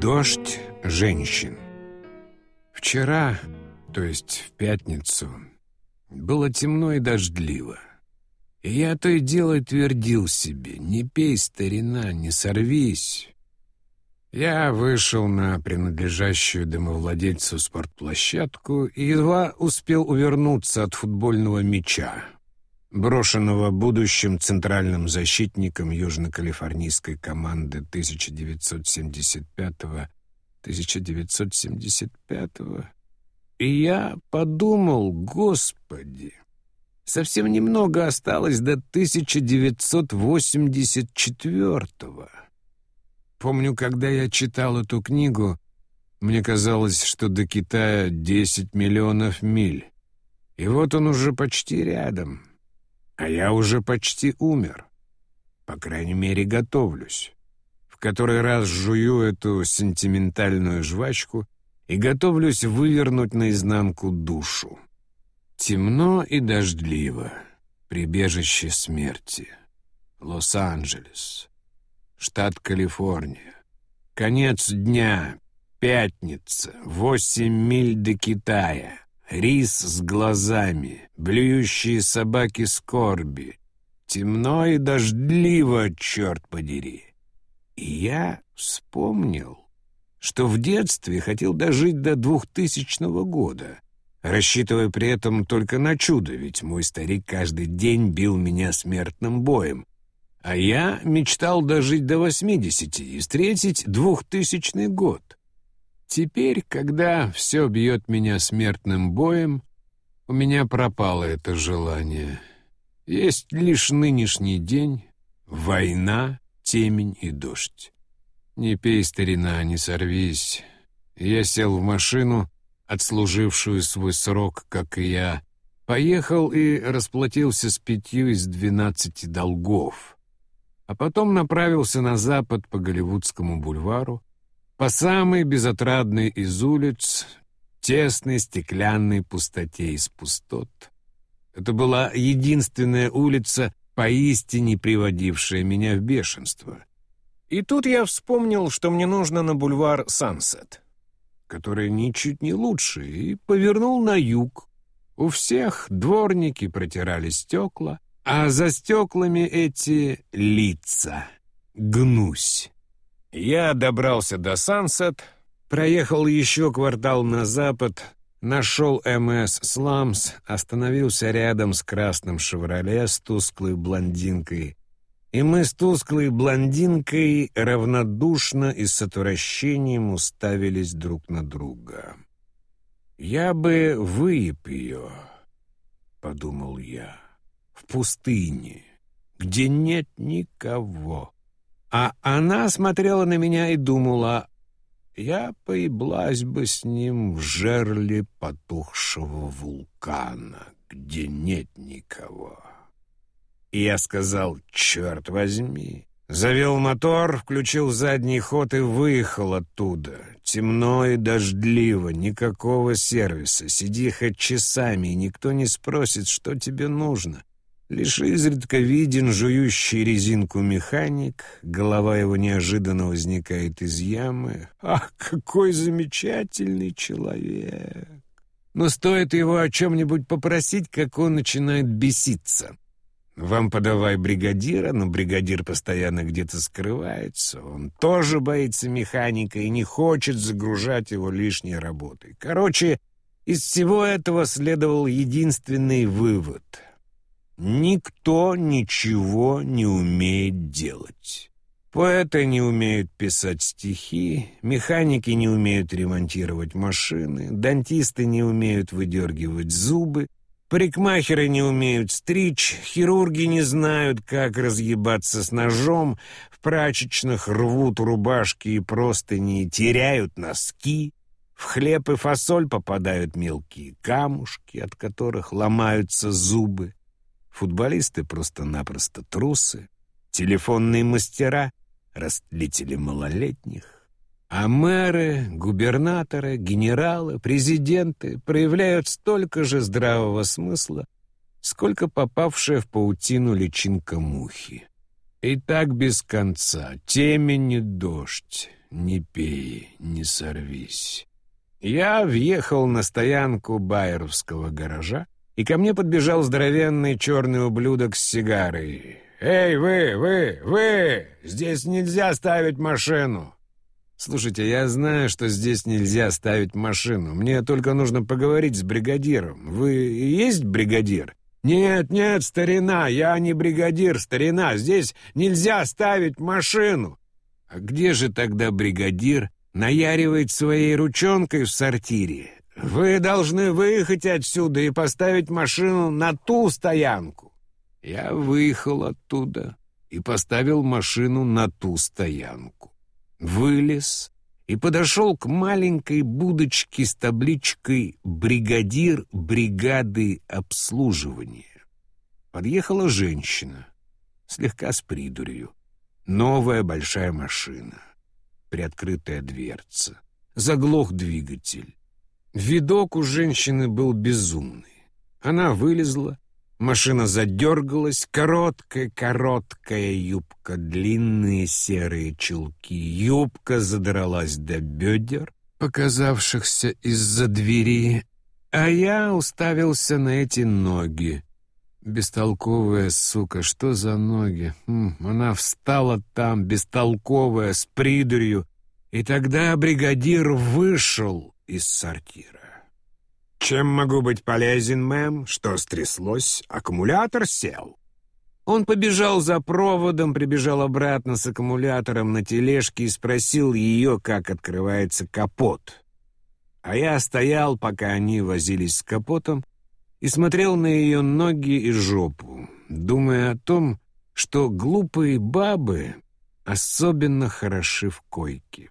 Дождь женщин. Вчера, то есть в пятницу, было темно и дождливо. И я то и дело твердил себе, не пей, старина, не сорвись. Я вышел на принадлежащую домовладельцу спортплощадку и едва успел увернуться от футбольного мяча, брошенного будущим центральным защитником южно-калифорнийской команды 1975-1975. И я подумал, господи, совсем немного осталось до 1984-го. Помню, когда я читал эту книгу, мне казалось, что до Китая 10 миллионов миль. И вот он уже почти рядом. А я уже почти умер. По крайней мере, готовлюсь. В который раз жую эту сентиментальную жвачку и готовлюсь вывернуть наизнанку душу. Темно и дождливо. Прибежище смерти. Лос-Анджелес. Штат Калифорния. Конец дня. Пятница. Восемь миль до Китая. Рис с глазами, блюющие собаки скорби. Темно и дождливо, черт подери. И я вспомнил, что в детстве хотел дожить до двухтысячного года, рассчитывая при этом только на чудо, ведь мой старик каждый день бил меня смертным боем. А я мечтал дожить до восьмидесяти и встретить двухтысячный год. Теперь, когда все бьет меня смертным боем, у меня пропало это желание. Есть лишь нынешний день, война, темень и дождь. Не пей, старина, не сорвись. Я сел в машину, отслужившую свой срок, как и я, поехал и расплатился с пятью из двенадцати долгов, а потом направился на запад по Голливудскому бульвару, по самой безотрадной из улиц, тесной стеклянной пустоте из пустот. Это была единственная улица, поистине приводившая меня в бешенство. И тут я вспомнил, что мне нужно на бульвар Сансет, который ничуть не лучше, и повернул на юг. У всех дворники протирали стекла, а за стеклами эти лица. Гнусь. Я добрался до Сансет, проехал еще квартал на запад, нашел МС Сламс, остановился рядом с красным «Шевроле» с тусклой блондинкой. И мы с тусклой блондинкой равнодушно и с отвращением уставились друг на друга. «Я бы выеб ее», — подумал я, — «в пустыне, где нет никого». А она смотрела на меня и думала, я поеблась бы с ним в жерле потухшего вулкана, где нет никого. И я сказал, черт возьми. Завел мотор, включил задний ход и выехал оттуда. Темно и дождливо, никакого сервиса. Сиди хоть часами, и никто не спросит, что тебе нужно. Лишь изредка виден жующий резинку механик, голова его неожиданно возникает из ямы. Ах, какой замечательный человек! Но стоит его о чем-нибудь попросить, как он начинает беситься. Вам подавай бригадира, но бригадир постоянно где-то скрывается. Он тоже боится механика и не хочет загружать его лишней работой. Короче, из всего этого следовал единственный вывод — Никто ничего не умеет делать. Поэты не умеют писать стихи, механики не умеют ремонтировать машины, дантисты не умеют выдергивать зубы, парикмахеры не умеют стричь, хирурги не знают, как разъебаться с ножом, в прачечных рвут рубашки и простыни, теряют носки, в хлеб и фасоль попадают мелкие камушки, от которых ломаются зубы. Футболисты просто-напросто трусы, телефонные мастера — растлители малолетних. А мэры, губернаторы, генералы, президенты проявляют столько же здравого смысла, сколько попавшая в паутину личинка мухи. И так без конца, темень и дождь. не пей, не сорвись. Я въехал на стоянку байеровского гаража, и ко мне подбежал здоровенный черный ублюдок с сигарой. «Эй, вы, вы, вы! Здесь нельзя ставить машину!» «Слушайте, я знаю, что здесь нельзя ставить машину. Мне только нужно поговорить с бригадиром. Вы есть бригадир?» «Нет, нет, старина, я не бригадир, старина. Здесь нельзя ставить машину». «А где же тогда бригадир?» Наяривает своей ручонкой в сортире. «Вы должны выехать отсюда и поставить машину на ту стоянку». Я выехал оттуда и поставил машину на ту стоянку вылез и подошел к маленькой будочке с табличкой «Бригадир бригады обслуживания». Подъехала женщина, слегка с придурью. Новая большая машина, приоткрытая дверца, заглох двигатель. Видок у женщины был безумный. Она вылезла, Машина задергалась, короткая-короткая юбка, длинные серые чулки. Юбка задралась до бедер, показавшихся из-за двери, а я уставился на эти ноги. Бестолковая сука, что за ноги? Хм, она встала там, бестолковая, с придурью, и тогда бригадир вышел из сортира. «Чем могу быть полезен, мэм? Что стряслось? Аккумулятор сел». Он побежал за проводом, прибежал обратно с аккумулятором на тележке и спросил ее, как открывается капот. А я стоял, пока они возились с капотом, и смотрел на ее ноги и жопу, думая о том, что глупые бабы особенно хороши в койке,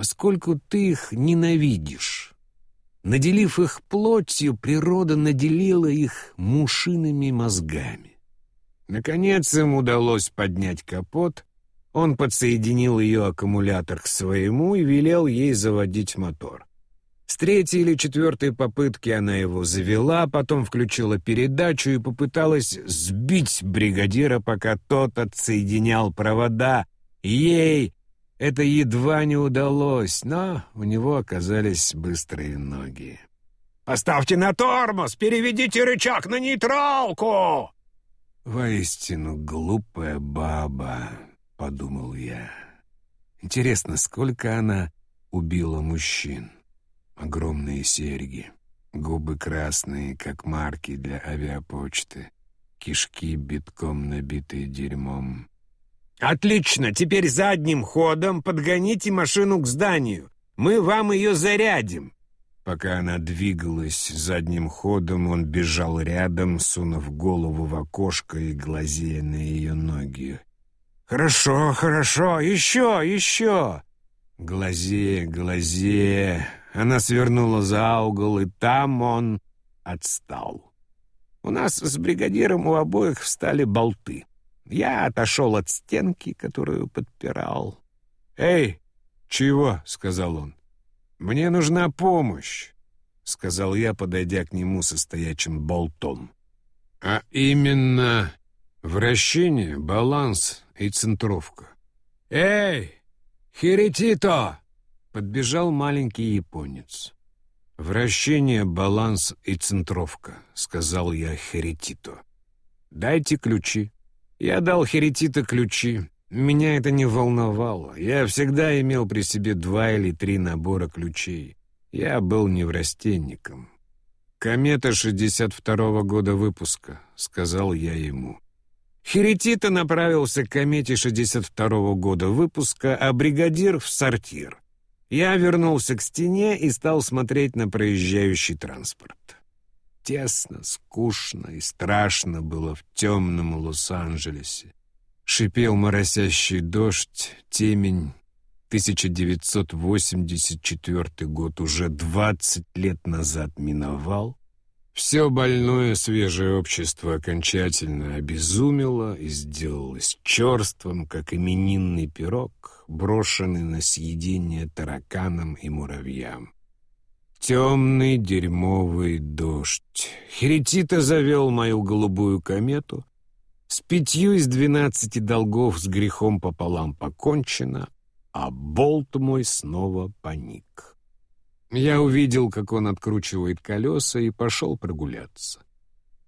поскольку ты их ненавидишь. Наделив их плотью, природа наделила их мушиными мозгами. Наконец им удалось поднять капот, он подсоединил ее аккумулятор к своему и велел ей заводить мотор. С третьей или четвертой попытки она его завела, потом включила передачу и попыталась сбить бригадира, пока тот отсоединял провода. Ей это едва не удалось, но у него оказались быстрые ноги. «Поставьте на тормоз! Переведите рычаг на нейтралку!» «Воистину глупая баба», — подумал я. «Интересно, сколько она убила мужчин? Огромные серьги, губы красные, как марки для авиапочты, кишки битком набитые дерьмом, «Отлично! Теперь задним ходом подгоните машину к зданию. Мы вам ее зарядим». Пока она двигалась задним ходом, он бежал рядом, сунув голову в окошко и глазея на ее ноги. «Хорошо, хорошо, еще, еще!» Глазея, глазея, она свернула за угол, и там он отстал. У нас с бригадиром у обоих встали болты. Я отошел от стенки, которую подпирал. «Эй, чего?» — сказал он. «Мне нужна помощь», — сказал я, подойдя к нему со стоячим болтом. «А именно вращение, баланс и центровка». «Эй, Хиритито!» — подбежал маленький японец. «Вращение, баланс и центровка», — сказал я Херитито. «Дайте ключи». Я дал Херетита ключи. Меня это не волновало. Я всегда имел при себе два или три набора ключей. Я был неврастенником. «Комета 62-го года выпуска», — сказал я ему. Херетита направился к комете 62-го года выпуска, а бригадир — в сортир. Я вернулся к стене и стал смотреть на проезжающий транспорт тесно, скучно и страшно было в темном Лос-Анджелесе. Шипел моросящий дождь, темень. 1984 год уже 20 лет назад миновал. Все больное свежее общество окончательно обезумело и сделалось черством, как именинный пирог, брошенный на съедение тараканам и муравьям. Темный дерьмовый дождь. Херетита завел мою голубую комету. С пятью из двенадцати долгов с грехом пополам покончено. а болт мой снова паник. Я увидел, как он откручивает колеса, и пошел прогуляться.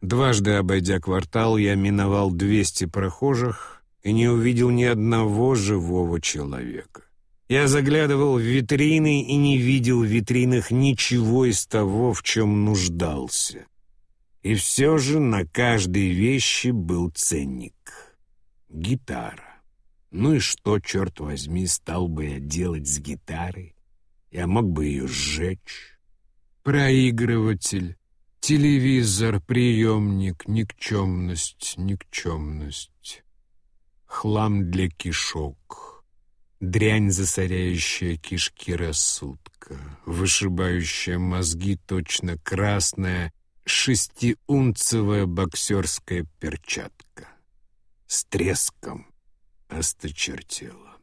Дважды обойдя квартал, я миновал двести прохожих и не увидел ни одного живого человека. Я заглядывал в витрины и не видел в витринах ничего из того, в чем нуждался. И все же на каждой вещи был ценник. Гитара. Ну и что, черт возьми, стал бы я делать с гитарой? Я мог бы ее сжечь. Проигрыватель, телевизор, приемник, никчемность, никчемность. Хлам для кишок. Дрянь, засоряющая кишки рассудка, вышибающая мозги точно красная шестиунцевая боксерская перчатка. С треском осточертела.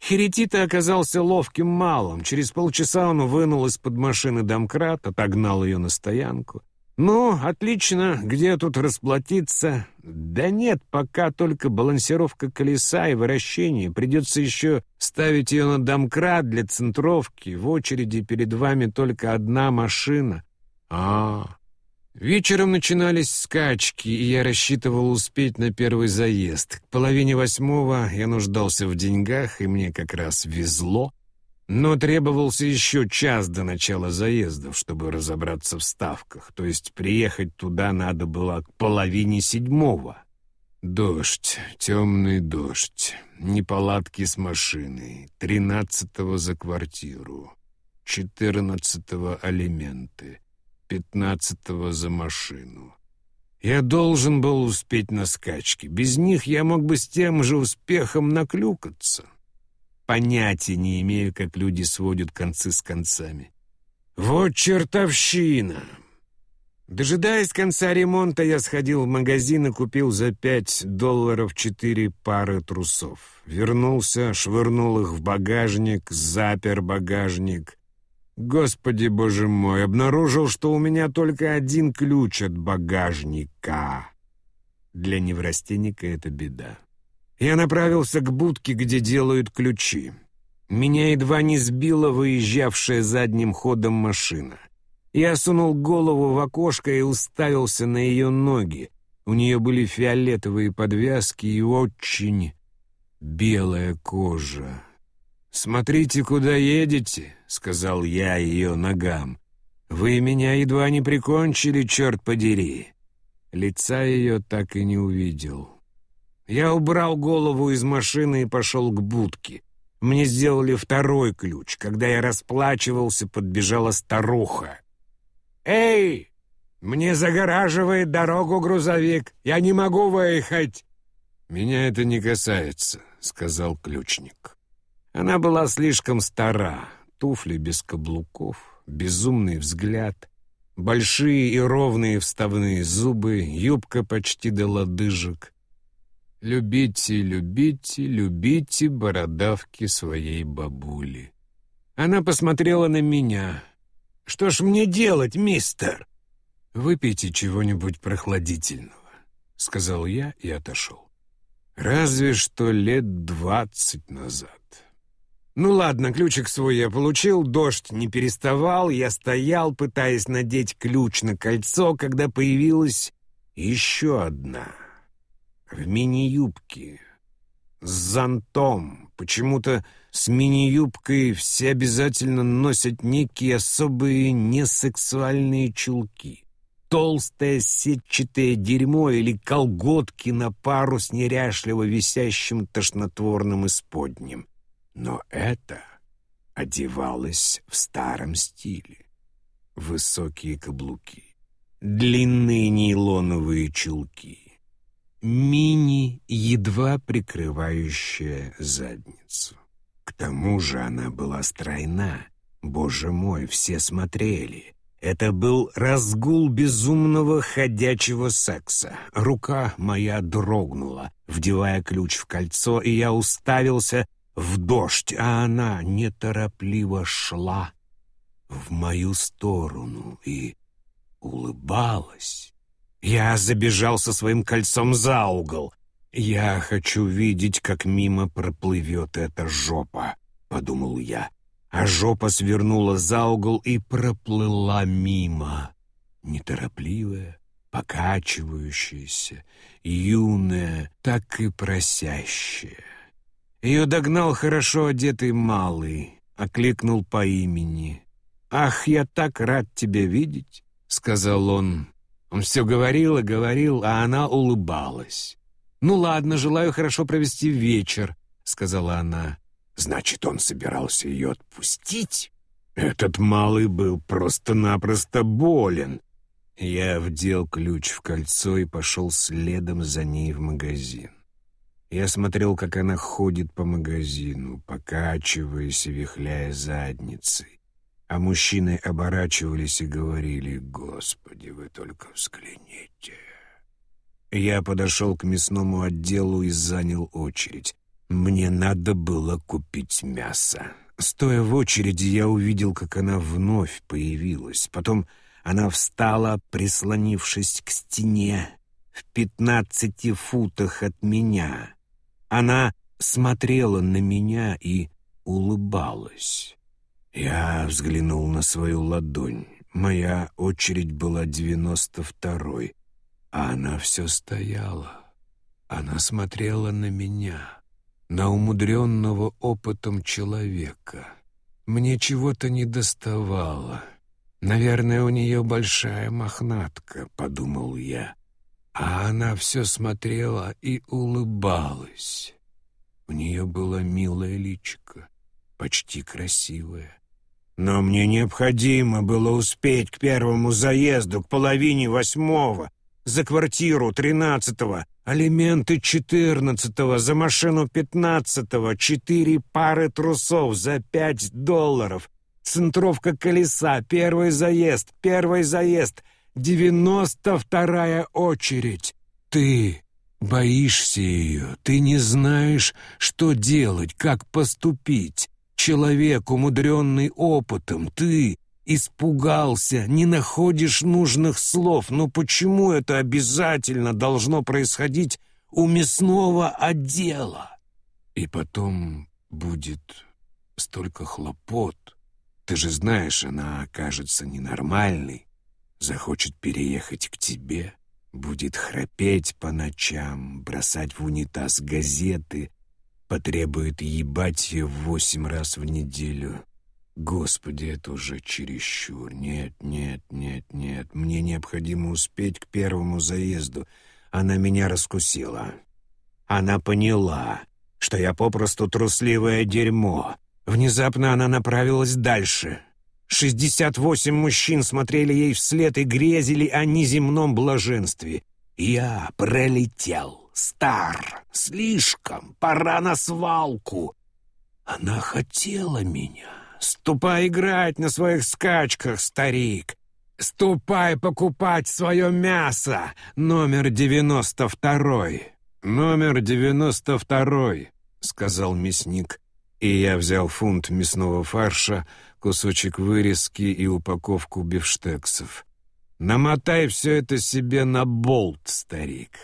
Херетита оказался ловким малым. Через полчаса он вынул из-под машины домкрат, отогнал ее на стоянку. «Ну, отлично, где тут расплатиться?» «Да нет, пока только балансировка колеса и вращение. Придется еще ставить ее на домкрат для центровки. В очереди перед вами только одна машина». «А, Вечером начинались скачки, и я рассчитывал успеть на первый заезд. К половине восьмого я нуждался в деньгах, и мне как раз везло. Но требовался еще час до начала заездов, чтобы разобраться в ставках, то есть приехать туда надо было к половине седьмого. Дождь, темный дождь, неполадки с машиной, тринадцатого за квартиру, четырнадцатого алименты — пятнадцатого за машину. Я должен был успеть на скачки. Без них я мог бы с тем же успехом наклюкаться. Понятия не имею, как люди сводят концы с концами. Вот чертовщина! Дожидаясь конца ремонта, я сходил в магазин и купил за пять долларов четыре пары трусов. Вернулся, швырнул их в багажник, запер багажник, Господи, боже мой, обнаружил, что у меня только один ключ от багажника. Для неврастенника это беда. Я направился к будке, где делают ключи. Меня едва не сбила выезжавшая задним ходом машина. Я сунул голову в окошко и уставился на ее ноги. У нее были фиолетовые подвязки и очень белая кожа. «Смотрите, куда едете», — сказал я ее ногам. «Вы меня едва не прикончили, черт подери». Лица ее так и не увидел. Я убрал голову из машины и пошел к будке. Мне сделали второй ключ. Когда я расплачивался, подбежала старуха. «Эй, мне загораживает дорогу грузовик. Я не могу выехать». «Меня это не касается», — сказал ключник. Она была слишком стара, туфли без каблуков, безумный взгляд, большие и ровные вставные зубы, юбка почти до лодыжек. Любите, любите, любите бородавки своей бабули. Она посмотрела на меня. «Что ж мне делать, мистер?» «Выпейте чего-нибудь прохладительного», — сказал я и отошел. «Разве что лет двадцать назад». Ну ладно, ключик свой я получил, дождь не переставал, я стоял, пытаясь надеть ключ на кольцо, когда появилась еще одна. В мини-юбке, с зонтом. Почему-то с мини-юбкой все обязательно носят некие особые несексуальные чулки. Толстое сетчатое дерьмо или колготки на пару с неряшливо висящим тошнотворным исподним. Но это одевалось в старом стиле. Высокие каблуки, длинные нейлоновые чулки, мини, едва прикрывающая задницу. К тому же она была стройна. Боже мой, все смотрели. Это был разгул безумного ходячего секса. Рука моя дрогнула, вдевая ключ в кольцо, и я уставился в дождь, а она неторопливо шла в мою сторону и улыбалась. Я забежал со своим кольцом за угол. «Я хочу видеть, как мимо проплывет эта жопа», — подумал я. А жопа свернула за угол и проплыла мимо. Неторопливая, покачивающаяся, юная, так и просящая. Ее догнал хорошо одетый малый, окликнул по имени. «Ах, я так рад тебя видеть», — сказал он. Он все говорил и говорил, а она улыбалась. «Ну ладно, желаю хорошо провести вечер», — сказала она. «Значит, он собирался ее отпустить?» Этот малый был просто-напросто болен. Я вдел ключ в кольцо и пошел следом за ней в магазин. Я смотрел, как она ходит по магазину, покачиваясь и вихляя задницей. А мужчины оборачивались и говорили, «Господи, вы только взгляните». Я подошел к мясному отделу и занял очередь. Мне надо было купить мясо. Стоя в очереди, я увидел, как она вновь появилась. Потом она встала, прислонившись к стене, в пятнадцати футах от меня. Она смотрела на меня и улыбалась. Я взглянул на свою ладонь. Моя очередь была девяносто второй, а она все стояла. Она смотрела на меня, на умудренного опытом человека. Мне чего-то не доставало. «Наверное, у нее большая мохнатка», — подумал я. А она все смотрела и улыбалась. У нее было милое личико, почти красивое. Но мне необходимо было успеть к первому заезду, к половине восьмого, за квартиру тринадцатого, алименты четырнадцатого, за машину пятнадцатого, четыре пары трусов за пять долларов, Центровка колеса, первый заезд, первый заезд, девяносто вторая очередь. Ты боишься ее, ты не знаешь, что делать, как поступить. Человек, умудренный опытом, ты испугался, не находишь нужных слов. Но почему это обязательно должно происходить у мясного отдела? И потом будет столько хлопот, ты же знаешь, она окажется ненормальной, захочет переехать к тебе, будет храпеть по ночам, бросать в унитаз газеты, потребует ебать ее восемь раз в неделю. Господи, это уже чересчур. Нет, нет, нет, нет. Мне необходимо успеть к первому заезду. Она меня раскусила. Она поняла, что я попросту трусливое дерьмо, Внезапно она направилась дальше. Шестьдесят восемь мужчин смотрели ей вслед и грезили о неземном блаженстве. Я пролетел. Стар. Слишком. Пора на свалку. Она хотела меня. Ступай играть на своих скачках, старик. Ступай покупать свое мясо. Номер девяносто второй. Номер девяносто второй, сказал мясник и я взял фунт мясного фарша, кусочек вырезки и упаковку бифштексов. «Намотай все это себе на болт, старик!»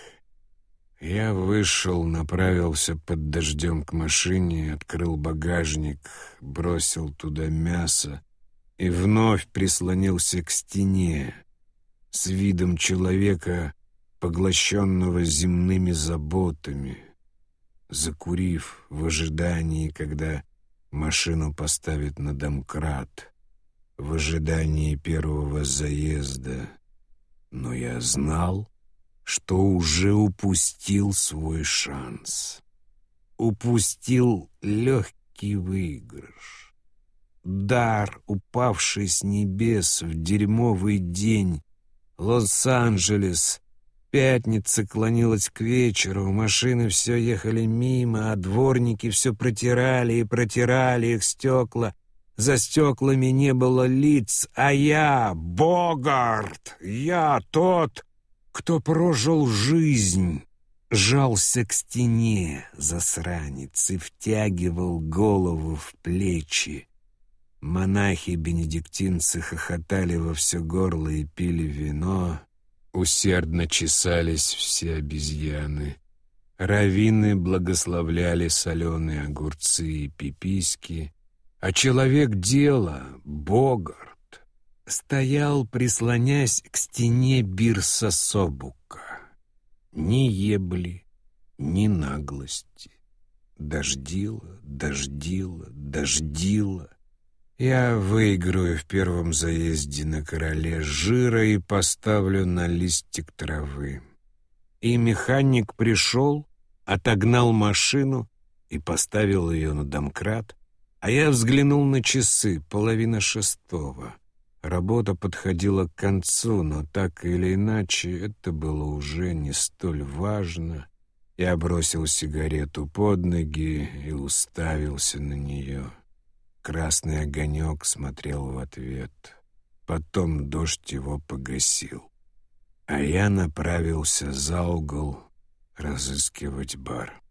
Я вышел, направился под дождем к машине, открыл багажник, бросил туда мясо и вновь прислонился к стене с видом человека, поглощенного земными заботами — закурив в ожидании, когда машину поставят на домкрат, в ожидании первого заезда. Но я знал, что уже упустил свой шанс. Упустил легкий выигрыш. Дар, упавший с небес в дерьмовый день, Лос-Анджелес Пятница клонилась к вечеру, машины все ехали мимо, а дворники все протирали и протирали их стекла. За стеклами не было лиц, а я, Богарт, я тот, кто прожил жизнь, жался к стене, засранец, и втягивал голову в плечи. Монахи-бенедиктинцы хохотали во все горло и пили вино, Усердно чесались все обезьяны. Равины благословляли соленые огурцы и пиписьки, а человек дела, Богарт, стоял, прислонясь к стене Бирса Собука. Ни ебли, ни наглости. Дождило, дождило, дождило. Я выиграю в первом заезде на короле жира и поставлю на листик травы. И механик пришел, отогнал машину и поставил ее на домкрат, а я взглянул на часы, половина шестого. Работа подходила к концу, но так или иначе это было уже не столь важно. Я бросил сигарету под ноги и уставился на нее. Красный огонек смотрел в ответ. Потом дождь его погасил. А я направился за угол разыскивать бар.